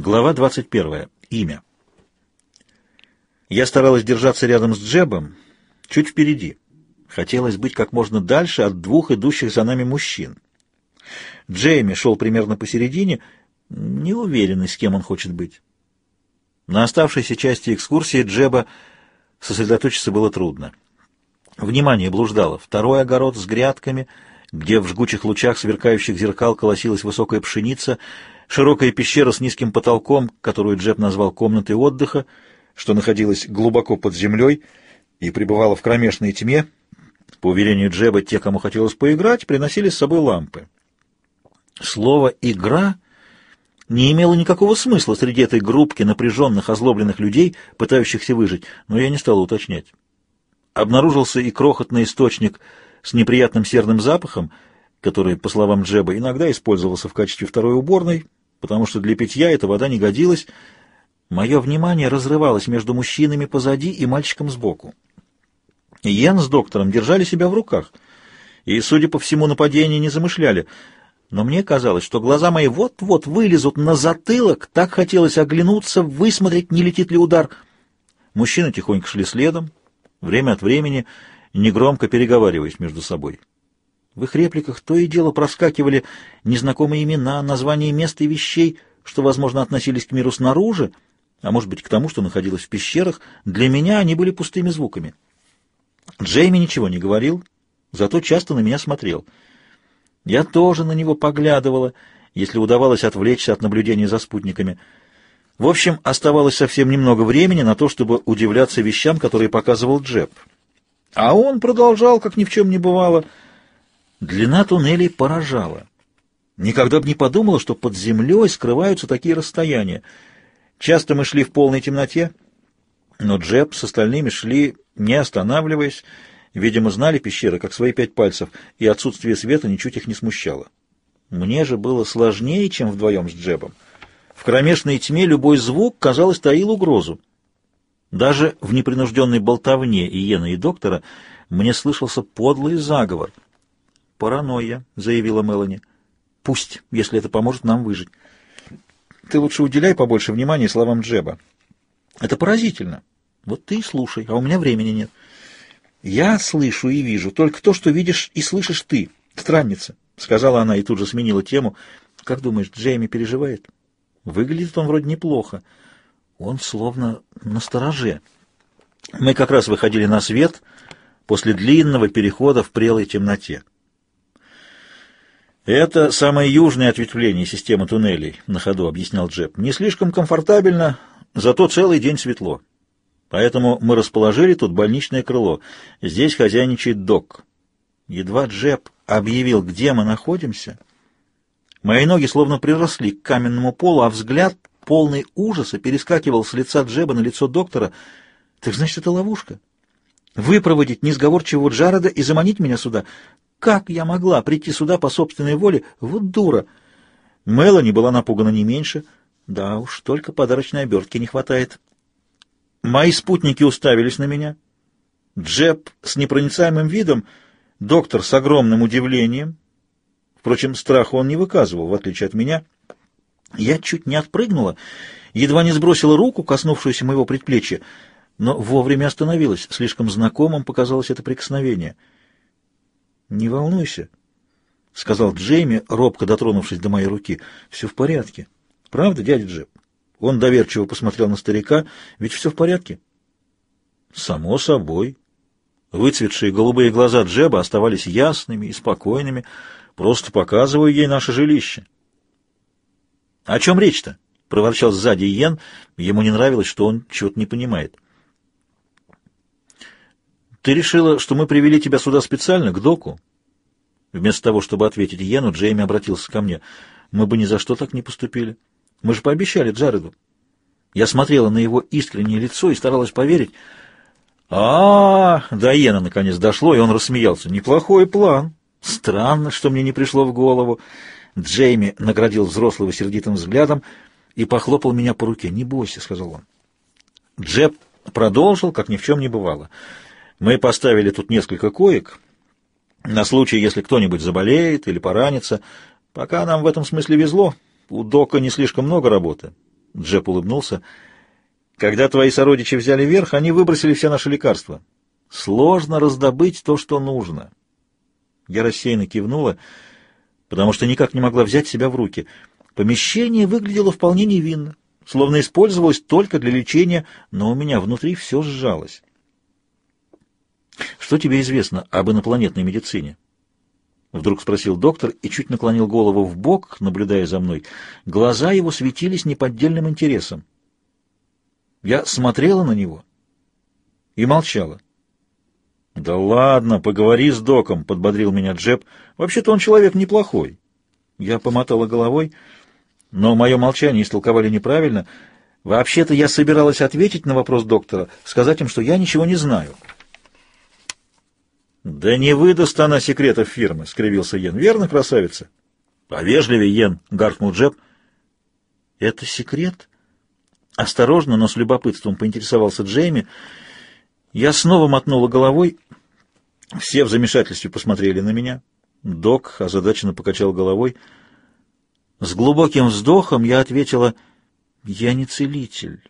Глава 21. Имя. Я старалась держаться рядом с Джебом, чуть впереди. Хотелось быть как можно дальше от двух идущих за нами мужчин. Джейми шел примерно посередине, не уверенный, с кем он хочет быть. На оставшейся части экскурсии Джеба сосредоточиться было трудно. Внимание блуждало. Второй огород с грядками, где в жгучих лучах сверкающих зеркал колосилась высокая пшеница — Широкая пещера с низким потолком, которую Джеб назвал комнатой отдыха, что находилась глубоко под землей и пребывала в кромешной тьме. По уверению Джеба, те, кому хотелось поиграть, приносили с собой лампы. Слово «игра» не имело никакого смысла среди этой группки напряженных, озлобленных людей, пытающихся выжить, но я не стал уточнять. Обнаружился и крохотный источник с неприятным серным запахом, который, по словам Джеба, иногда использовался в качестве второй уборной, потому что для питья эта вода не годилась. Мое внимание разрывалось между мужчинами позади и мальчиком сбоку. Йен с доктором держали себя в руках, и, судя по всему, нападения не замышляли. Но мне казалось, что глаза мои вот-вот вылезут на затылок, так хотелось оглянуться, высмотреть, не летит ли удар. Мужчины тихонько шли следом, время от времени, негромко переговариваясь между собой. В их репликах то и дело проскакивали незнакомые имена, названия мест и вещей, что, возможно, относились к миру снаружи, а может быть, к тому, что находилось в пещерах. Для меня они были пустыми звуками. Джейми ничего не говорил, зато часто на меня смотрел. Я тоже на него поглядывала, если удавалось отвлечься от наблюдения за спутниками. В общем, оставалось совсем немного времени на то, чтобы удивляться вещам, которые показывал Джеб. А он продолжал, как ни в чем не бывало, — Длина туннелей поражала. Никогда бы не подумала, что под землей скрываются такие расстояния. Часто мы шли в полной темноте, но Джеб с остальными шли, не останавливаясь, видимо, знали пещеры как свои пять пальцев, и отсутствие света ничуть их не смущало. Мне же было сложнее, чем вдвоем с Джебом. В кромешной тьме любой звук, казалось, таил угрозу. Даже в непринужденной болтовне Иена и доктора мне слышался подлый заговор — «Паранойя», — заявила Мелани. «Пусть, если это поможет нам выжить. Ты лучше уделяй побольше внимания словам Джеба. Это поразительно. Вот ты и слушай, а у меня времени нет. Я слышу и вижу только то, что видишь и слышишь ты, странница», — сказала она и тут же сменила тему. «Как думаешь, Джейми переживает? Выглядит он вроде неплохо. Он словно на стороже». Мы как раз выходили на свет после длинного перехода в прелой темноте. «Это самое южное ответвление системы туннелей», — на ходу объяснял Джеб. «Не слишком комфортабельно, зато целый день светло. Поэтому мы расположили тут больничное крыло. Здесь хозяйничает док». Едва Джеб объявил, где мы находимся, мои ноги словно приросли к каменному полу, а взгляд, полный ужаса, перескакивал с лица Джеба на лицо доктора. «Так значит, это ловушка?» выпроводить несговорчивого Джареда и заманить меня сюда. Как я могла прийти сюда по собственной воле? Вот дура!» Мелани была напугана не меньше. Да уж, только подарочной обертки не хватает. Мои спутники уставились на меня. Джеб с непроницаемым видом, доктор с огромным удивлением. Впрочем, страха он не выказывал, в отличие от меня. Я чуть не отпрыгнула, едва не сбросила руку, коснувшуюся моего предплечья, но вовремя остановилась. Слишком знакомым показалось это прикосновение — «Не волнуйся», — сказал Джейми, робко дотронувшись до моей руки. «Все в порядке. Правда, дядя Джеб?» Он доверчиво посмотрел на старика. «Ведь все в порядке?» «Само собой». Выцветшие голубые глаза Джеба оставались ясными и спокойными. «Просто показываю ей наше жилище». «О чем речь-то?» — проворчал сзади Йен. Ему не нравилось, что он чего-то не понимает. «Ты решила, что мы привели тебя сюда специально, к доку?» Вместо того, чтобы ответить Йену, Джейми обратился ко мне. «Мы бы ни за что так не поступили. Мы же пообещали Джареду». Я смотрела на его искреннее лицо и старалась поверить. а, -а, -а До Йена наконец дошло, и он рассмеялся. «Неплохой план. Странно, что мне не пришло в голову». Джейми наградил взрослого сердитым взглядом и похлопал меня по руке. «Не бойся», — сказал он. Джеб продолжил, как ни в чем не бывало. Мы поставили тут несколько коек на случай, если кто-нибудь заболеет или поранится. Пока нам в этом смысле везло. У Дока не слишком много работы. Джеб улыбнулся. Когда твои сородичи взяли верх, они выбросили все наши лекарства. Сложно раздобыть то, что нужно. Я рассеянно кивнула, потому что никак не могла взять себя в руки. Помещение выглядело вполне невинно, словно использовалось только для лечения, но у меня внутри все сжалось. «Что тебе известно об инопланетной медицине?» Вдруг спросил доктор и чуть наклонил голову в бок, наблюдая за мной. Глаза его светились неподдельным интересом. Я смотрела на него и молчала. «Да ладно, поговори с доком», — подбодрил меня Джеб. «Вообще-то он человек неплохой». Я помотала головой, но мое молчание истолковали неправильно. Вообще-то я собиралась ответить на вопрос доктора, сказать им, что я ничего не знаю. «Да не выдаст она секретов фирмы», — скривился Йен. «Верно, красавица?» «Повежливее, Йен», — гаркнул Джеб. «Это секрет?» Осторожно, но с любопытством поинтересовался Джейми. Я снова мотнула головой. Все в замешательстве посмотрели на меня. Док озадаченно покачал головой. С глубоким вздохом я ответила, «Я не целитель.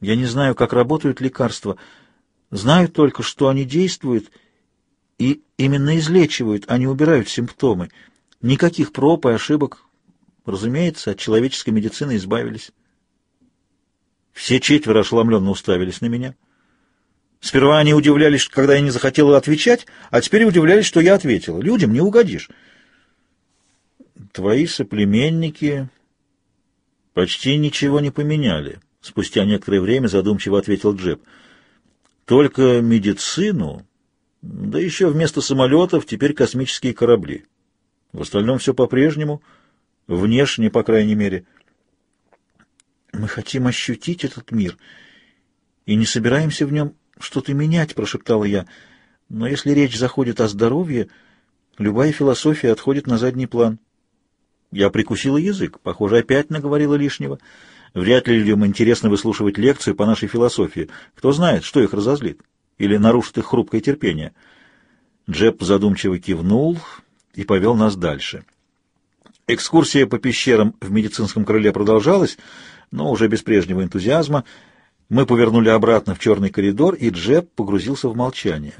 Я не знаю, как работают лекарства. Знаю только, что они действуют и именно излечивают, а не убирают симптомы. Никаких проб и ошибок. Разумеется, от человеческой медицины избавились. Все четверо ошеломленно уставились на меня. Сперва они удивлялись, когда я не захотела отвечать, а теперь удивлялись, что я ответила. Людям не угодишь. Твои соплеменники почти ничего не поменяли. Спустя некоторое время задумчиво ответил Джеб. Только медицину да еще вместо самолетов теперь космические корабли. В остальном все по-прежнему, внешне, по крайней мере. Мы хотим ощутить этот мир и не собираемся в нем что-то менять, прошептала я. Но если речь заходит о здоровье, любая философия отходит на задний план. Я прикусила язык, похоже, опять наговорила лишнего. Вряд ли людям интересно выслушивать лекцию по нашей философии. Кто знает, что их разозлит или нарушит их хрупкое терпение. Джеб задумчиво кивнул и повел нас дальше. Экскурсия по пещерам в медицинском крыле продолжалась, но уже без прежнего энтузиазма. Мы повернули обратно в черный коридор, и Джеб погрузился в молчание.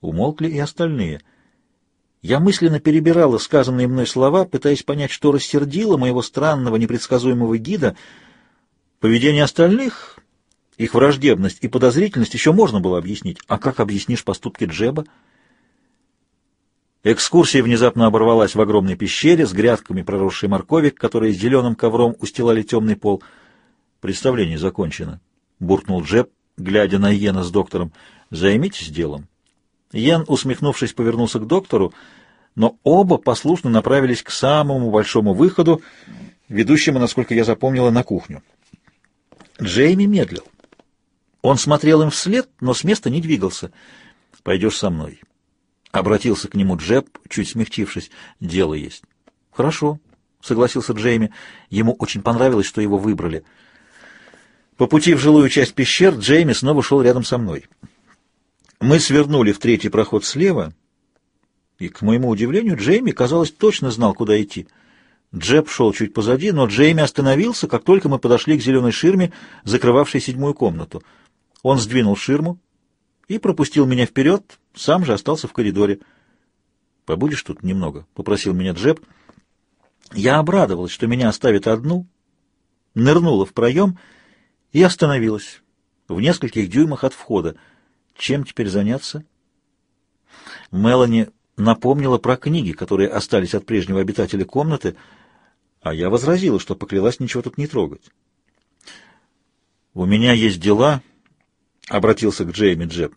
Умолкли и остальные. Я мысленно перебирала сказанные мной слова, пытаясь понять, что рассердило моего странного, непредсказуемого гида. Поведение остальных их враждебность и подозрительность еще можно было объяснить. А как объяснишь поступки Джеба? Экскурсия внезапно оборвалась в огромной пещере с грядками проросшей моркови, которые зеленым ковром устилали темный пол. «Представление закончено», — буркнул Джеб, глядя на Йена с доктором. «Займитесь делом». Йен, усмехнувшись, повернулся к доктору, но оба послушно направились к самому большому выходу, ведущему, насколько я запомнила, на кухню. Джейми медлил. Он смотрел им вслед, но с места не двигался. «Пойдешь со мной». Обратился к нему Джеб, чуть смягчившись. «Дело есть». «Хорошо», — согласился Джейми. Ему очень понравилось, что его выбрали. По пути в жилую часть пещер Джейми снова шел рядом со мной. Мы свернули в третий проход слева, и, к моему удивлению, Джейми, казалось, точно знал, куда идти. Джеб шел чуть позади, но Джейми остановился, как только мы подошли к зеленой ширме, закрывавшей седьмую комнату. Он сдвинул ширму и пропустил меня вперед, сам же остался в коридоре. «Побудешь тут немного?» — попросил меня Джеб. Я обрадовалась, что меня оставят одну, нырнула в проем и остановилась в нескольких дюймах от входа. Чем теперь заняться? Мелани напомнила про книги, которые остались от прежнего обитателя комнаты, а я возразила, что поклялась ничего тут не трогать. «У меня есть дела», — обратился к Джейми Джеб.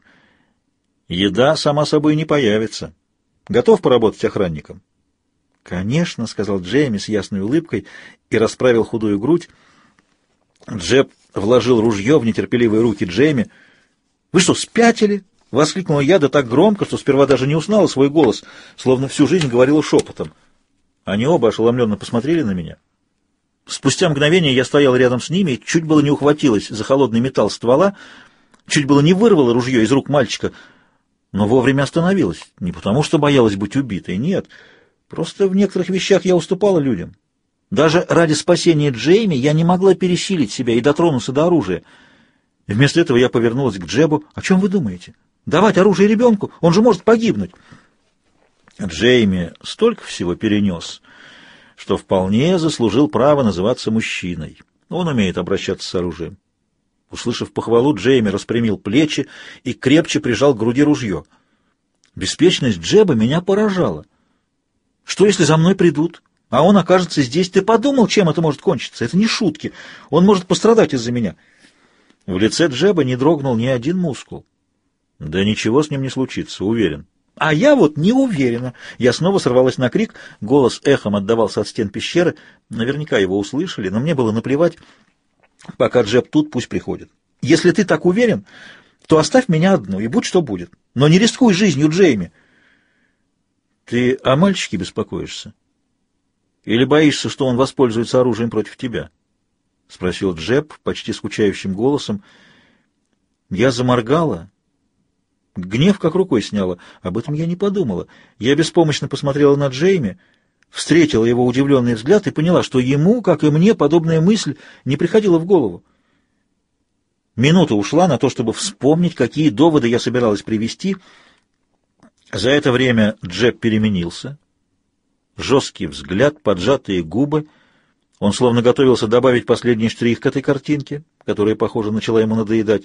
«Еда, сама собой, не появится. Готов поработать охранником?» «Конечно», — сказал Джейми с ясной улыбкой и расправил худую грудь. Джеб вложил ружье в нетерпеливые руки Джейми. «Вы что, спятили?» — воскликнула я да так громко, что сперва даже не узнала свой голос, словно всю жизнь говорила шепотом. Они оба ошеломленно посмотрели на меня. Спустя мгновение я стоял рядом с ними и чуть было не ухватилась за холодный металл ствола, Чуть было не вырвала ружье из рук мальчика, но вовремя остановилась. Не потому, что боялась быть убитой, нет. Просто в некоторых вещах я уступала людям. Даже ради спасения Джейми я не могла пересилить себя и дотронуться до оружия. Вместо этого я повернулась к Джебу. «О чем вы думаете? Давать оружие ребенку? Он же может погибнуть!» Джейми столько всего перенес, что вполне заслужил право называться мужчиной. Он умеет обращаться с оружием. Услышав похвалу, Джейми распрямил плечи и крепче прижал к груди ружье. Беспечность Джеба меня поражала. Что, если за мной придут, а он окажется здесь? Ты подумал, чем это может кончиться? Это не шутки. Он может пострадать из-за меня. В лице Джеба не дрогнул ни один мускул. Да ничего с ним не случится, уверен. А я вот не уверена. Я снова сорвалась на крик, голос эхом отдавался от стен пещеры. Наверняка его услышали, но мне было наплевать. Пока Джеб тут, пусть приходит. Если ты так уверен, то оставь меня одну, и будь что будет. Но не рискуй жизнью Джейми. Ты о мальчике беспокоишься? Или боишься, что он воспользуется оружием против тебя? — спросил Джеб почти скучающим голосом. Я заморгала. Гнев как рукой сняла. Об этом я не подумала. Я беспомощно посмотрела на Джейми, встретила его удивленный взгляд и поняла, что ему, как и мне, подобная мысль не приходила в голову. Минута ушла на то, чтобы вспомнить, какие доводы я собиралась привести. За это время Джеб переменился. Жесткий взгляд, поджатые губы. Он словно готовился добавить последний штрих к этой картинке, которая, похоже, начала ему надоедать.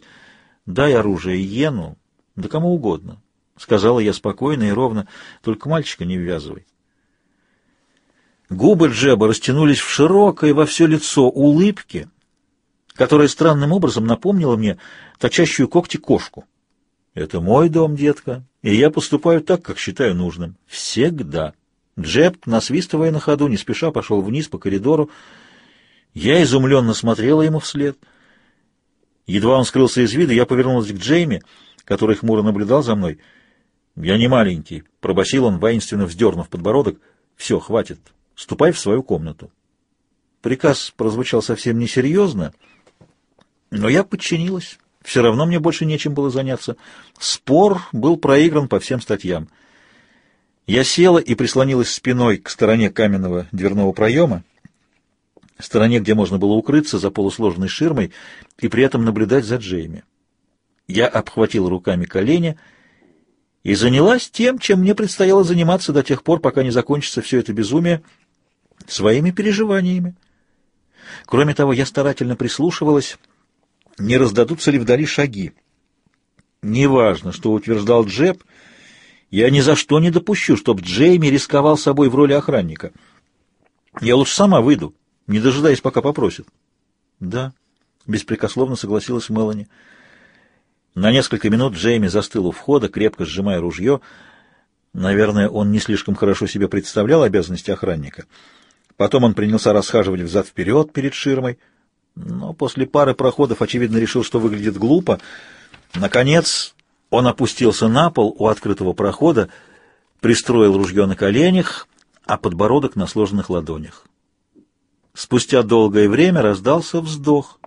«Дай оружие Йену, да кому угодно», — сказала я спокойно и ровно, — «только мальчика не ввязывай». Губы Джеба растянулись в широкое во все лицо улыбки, которая странным образом напомнила мне точащую когти кошку. «Это мой дом, детка, и я поступаю так, как считаю нужным. Всегда». Джеб, насвистывая на ходу, не спеша пошел вниз по коридору. Я изумленно смотрела ему вслед. Едва он скрылся из вида, я повернулась к Джейми, который хмуро наблюдал за мной. «Я не маленький», — пробасил он, воинственно вздернув подбородок. «Все, хватит. Ступай в свою комнату». Приказ прозвучал совсем несерьезно, но я подчинилась. Все равно мне больше нечем было заняться. Спор был проигран по всем статьям. Я села и прислонилась спиной к стороне каменного дверного проема, стороне, где можно было укрыться за полусложенной ширмой и при этом наблюдать за Джейми. Я обхватила руками колени и занялась тем, чем мне предстояло заниматься до тех пор, пока не закончится все это безумие, своими переживаниями. Кроме того, я старательно прислушивалась, не раздадутся ли вдали шаги. Неважно, что утверждал Джеб, я ни за что не допущу, чтобы Джейми рисковал собой в роли охранника. Я лучше сама выйду, не дожидаясь, пока попросит. Да, беспрекословно согласилась Мелани. На несколько минут Джейми застыл у входа, крепко сжимая ружье. Наверное, он не слишком хорошо себе представлял обязанности охранника. Потом он принялся расхаживать взад-вперед перед ширмой, но после пары проходов, очевидно, решил, что выглядит глупо. Наконец он опустился на пол у открытого прохода, пристроил ружье на коленях, а подбородок на сложенных ладонях. Спустя долгое время раздался вздох.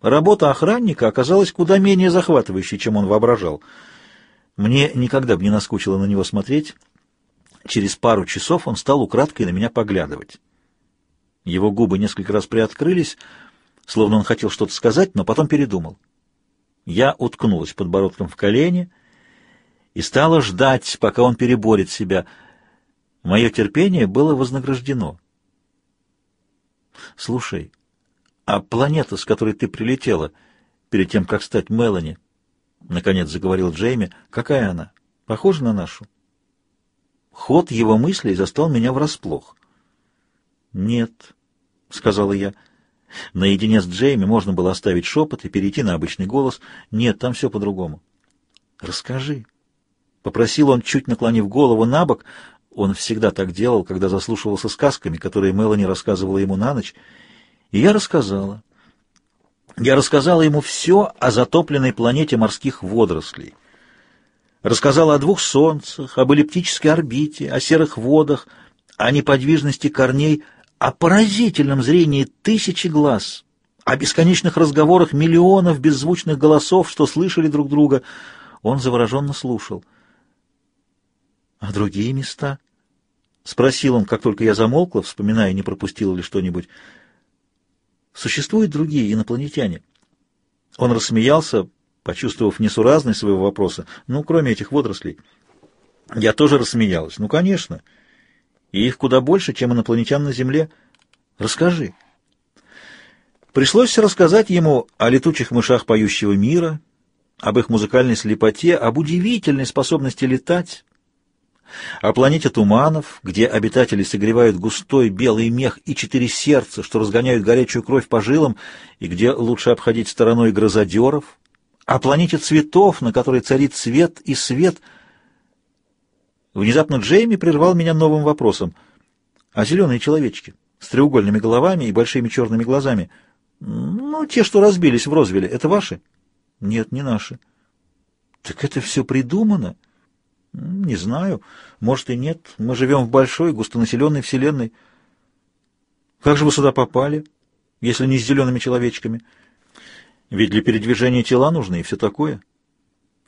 Работа охранника оказалась куда менее захватывающей, чем он воображал. Мне никогда бы не наскучило на него смотреть. Через пару часов он стал украдкой на меня поглядывать. Его губы несколько раз приоткрылись, словно он хотел что-то сказать, но потом передумал. Я уткнулась подбородком в колени и стала ждать, пока он переборет себя. Мое терпение было вознаграждено. «Слушай, а планета, с которой ты прилетела, перед тем, как стать Мелани, — наконец заговорил Джейми, — какая она? Похожа на нашу?» Ход его мыслей застал меня врасплох. «Нет», — сказала я, — Наедине с Джейми можно было оставить шепот и перейти на обычный голос. Нет, там все по-другому. «Расскажи», — попросил он, чуть наклонив голову на бок. Он всегда так делал, когда заслушивался сказками, которые Мелани рассказывала ему на ночь. И я рассказала. Я рассказала ему все о затопленной планете морских водорослей. Рассказала о двух солнцах, об эллиптической орбите, о серых водах, о неподвижности корней — о поразительном зрении тысячи глаз, о бесконечных разговорах миллионов беззвучных голосов, что слышали друг друга. Он завороженно слушал. А другие места? — спросил он, как только я замолкла, вспоминая, не пропустила ли что-нибудь. «Существуют другие инопланетяне?» Он рассмеялся, почувствовав несуразность своего вопроса. «Ну, кроме этих водорослей». Я тоже рассмеялась. «Ну, конечно. И их куда больше, чем инопланетян на Земле. Расскажи». Пришлось рассказать ему о летучих мышах поющего мира, об их музыкальной слепоте, об удивительной способности летать, о планете туманов, где обитатели согревают густой белый мех и четыре сердца, что разгоняют горячую кровь по жилам, и где лучше обходить стороной грозодеров, о планете цветов, на которой царит свет и свет. Внезапно Джейми прервал меня новым вопросом. А зеленые человечки с треугольными головами и большими черными глазами? Ну, те, что разбились в Розвилле, это ваши? Нет, не наши. Так это все придумано? — не знаю. Может и нет. Мы живем в большой, густонаселенной вселенной. Как же вы сюда попали, если не с зелеными человечками? Ведь для передвижения тела нужны и все такое.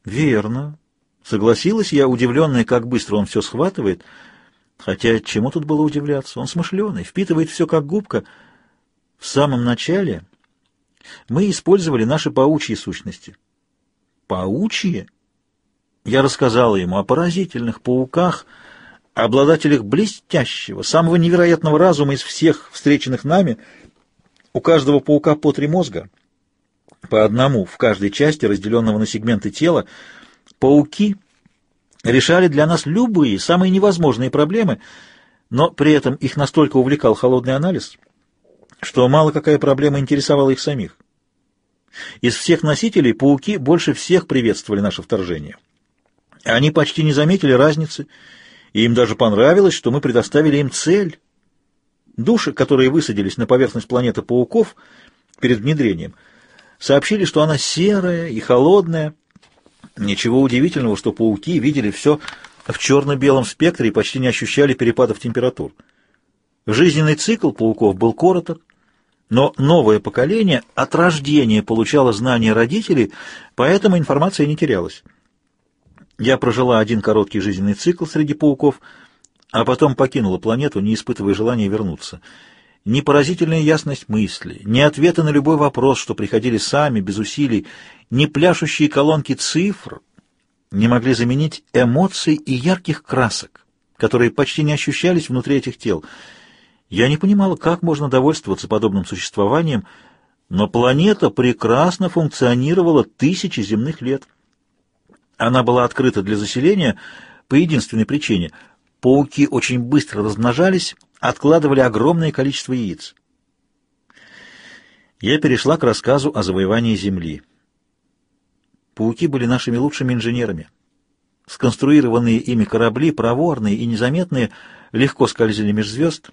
Верно. Согласилась я, удивленная, как быстро он все схватывает. Хотя чему тут было удивляться? Он смышленый, впитывает все как губка. В самом начале мы использовали наши паучьи сущности. Паучьи? Я рассказала ему о поразительных пауках, обладателях блестящего, самого невероятного разума из всех встреченных нами. У каждого паука по три мозга, по одному в каждой части, разделенного на сегменты тела. Пауки решали для нас любые, самые невозможные проблемы, но при этом их настолько увлекал холодный анализ, что мало какая проблема интересовала их самих. Из всех носителей пауки больше всех приветствовали наше вторжение. Они почти не заметили разницы, и им даже понравилось, что мы предоставили им цель. Души, которые высадились на поверхность планеты пауков перед внедрением, сообщили, что она серая и холодная. Ничего удивительного, что пауки видели все в черно-белом спектре и почти не ощущали перепадов температур. Жизненный цикл пауков был короток, но новое поколение от рождения получало знания родителей, поэтому информация не терялась. Я прожила один короткий жизненный цикл среди пауков, а потом покинула планету, не испытывая желания вернуться. Ни поразительная ясность мысли, ни ответы на любой вопрос, что приходили сами, без усилий, ни пляшущие колонки цифр не могли заменить эмоций и ярких красок, которые почти не ощущались внутри этих тел. Я не понимала, как можно довольствоваться подобным существованием, но планета прекрасно функционировала тысячи земных лет. Она была открыта для заселения по единственной причине. Пауки очень быстро размножались, откладывали огромное количество яиц. Я перешла к рассказу о завоевании Земли. Пауки были нашими лучшими инженерами. Сконструированные ими корабли, проворные и незаметные, легко скользили меж звезд.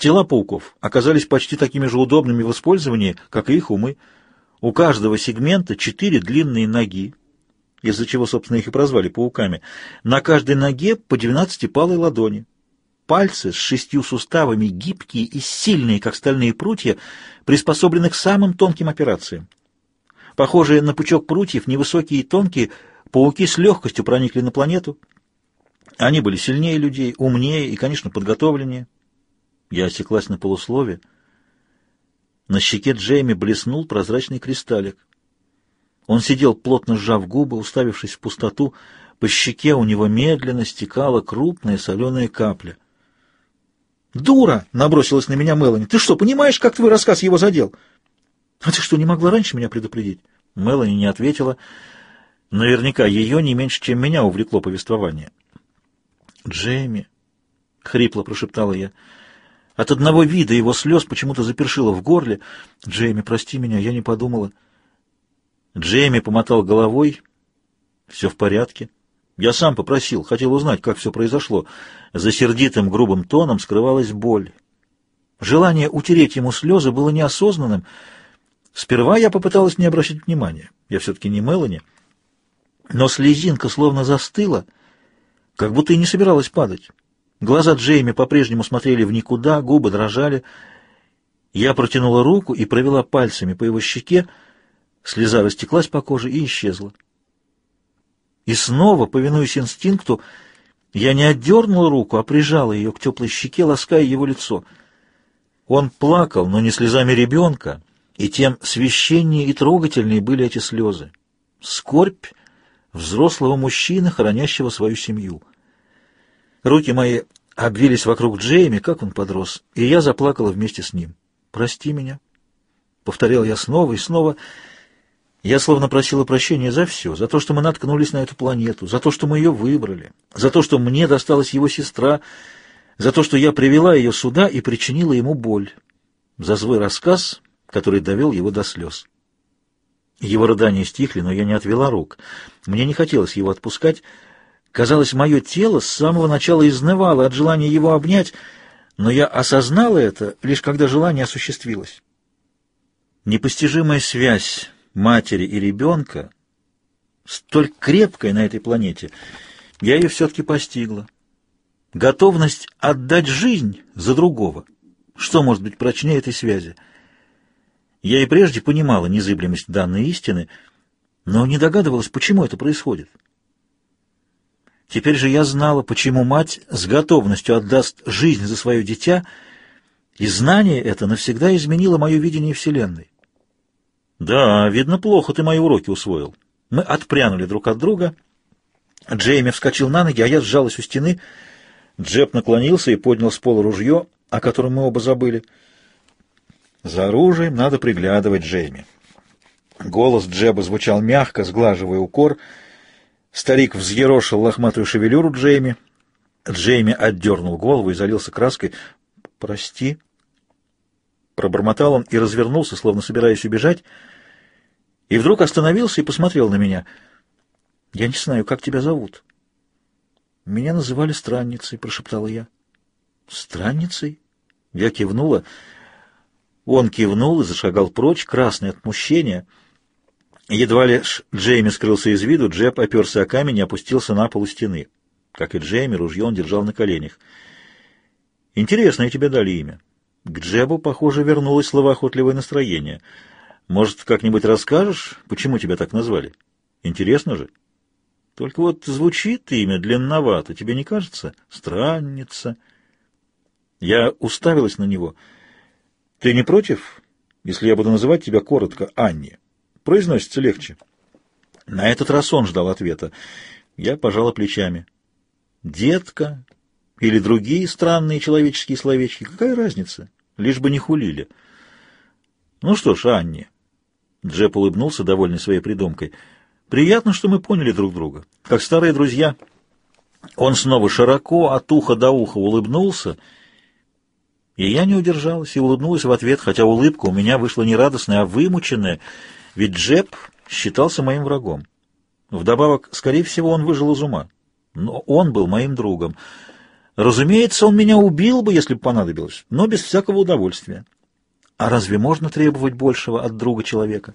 Тела пауков оказались почти такими же удобными в использовании, как и их умы. У каждого сегмента четыре длинные ноги, из-за чего, собственно, их и прозвали пауками, на каждой ноге по двенадцатипалой ладони. Пальцы с шестью суставами, гибкие и сильные, как стальные прутья, приспособлены к самым тонким операциям. Похожие на пучок прутьев, невысокие и тонкие, пауки с легкостью проникли на планету. Они были сильнее людей, умнее и, конечно, подготовленнее. Я осеклась на полуслове. На щеке Джейми блеснул прозрачный кристаллик. Он сидел, плотно сжав губы, уставившись в пустоту. По щеке у него медленно стекала крупная соленая капля. «Дура!» — набросилась на меня Мелани. «Ты что, понимаешь, как твой рассказ его задел?» «А ты что, не могла раньше меня предупредить?» Мелани не ответила. Наверняка ее не меньше, чем меня увлекло повествование. «Джейми!» — хрипло прошептала я. От одного вида его слез почему-то запершило в горле. «Джейми, прости меня, я не подумала». Джейми помотал головой. «Все в порядке. Я сам попросил, хотел узнать, как все произошло». За сердитым грубым тоном скрывалась боль. Желание утереть ему слезы было неосознанным. Сперва я попыталась не обращать внимания. Я все-таки не Мелани. Но слезинка словно застыла, как будто и не собиралась падать. Глаза Джейми по-прежнему смотрели в никуда, губы дрожали. Я протянула руку и провела пальцами по его щеке, Слеза растеклась по коже и исчезла. И снова, повинуясь инстинкту, Я не отдернула руку, а прижала ее к теплой щеке, лаская его лицо. Он плакал, но не слезами ребенка, и тем священнее и трогательнее были эти слезы. Скорбь взрослого мужчины, хранящего свою семью. Руки мои обвились вокруг Джейми, как он подрос, и я заплакала вместе с ним. «Прости меня», — повторял я снова и снова, — я словно просила прощения за все, за то, что мы наткнулись на эту планету, за то, что мы ее выбрали, за то, что мне досталась его сестра, за то, что я привела ее сюда и причинила ему боль, за свой рассказ, который довел его до слез. Его рыдания стихли, но я не отвела рук. Мне не хотелось его отпускать. Казалось, мое тело с самого начала изнывало от желания его обнять, но я осознала это, лишь когда желание осуществилось. Непостижимая связь матери и ребенка, столь крепкой на этой планете, я ее все-таки постигла. Готовность отдать жизнь за другого. Что может быть прочнее этой связи? Я и прежде понимала незыблемость данной истины, но не догадывалась, почему это происходит. Теперь же я знала, почему мать с готовностью отдаст жизнь за свое дитя, и знание это навсегда изменило мое видение Вселенной. «Да, видно, плохо ты мои уроки усвоил». Мы отпрянули друг от друга. Джейми вскочил на ноги, а я сжалась у стены. Джеб наклонился и поднял с пола ружье, о котором мы оба забыли. «За оружием надо приглядывать, Джейми». Голос Джеба звучал мягко, сглаживая укор. Старик взъерошил лохматую шевелюру Джейми. Джейми отдернул голову и залился краской. «Прости», Пробормотал он и развернулся, словно собираясь убежать, и вдруг остановился и посмотрел на меня. «Я не знаю, как тебя зовут?» «Меня называли странницей», — прошептала я. «Странницей?» Я кивнула. Он кивнул и зашагал прочь, красный от мучения. Едва лишь Джейми скрылся из виду, Джеб оперся о камень и опустился на пол у стены. Как и Джейми, ружье он держал на коленях. «Интересное тебе дали имя. К Джебу, похоже, вернулось словоохотливое настроение. Может, как-нибудь расскажешь, почему тебя так назвали? Интересно же. Только вот звучит имя длинновато, тебе не кажется? Странница. Я уставилась на него. Ты не против, если я буду называть тебя коротко Анни? Произносится легче. На этот раз он ждал ответа. Я пожала плечами. Детка или другие странные человеческие словечки, какая разница? Лишь бы не хулили. Ну что ж, Анни, Джеб улыбнулся, довольный своей придумкой, приятно, что мы поняли друг друга, как старые друзья. Он снова широко от уха до уха улыбнулся, и я не удержалась и улыбнулась в ответ, хотя улыбка у меня вышла не радостная, а вымученная, ведь Джеб считался моим врагом. Вдобавок, скорее всего, он выжил из ума. Но он был моим другом. Разумеется, он меня убил бы, если бы понадобилось, но без всякого удовольствия. А разве можно требовать большего от друга человека?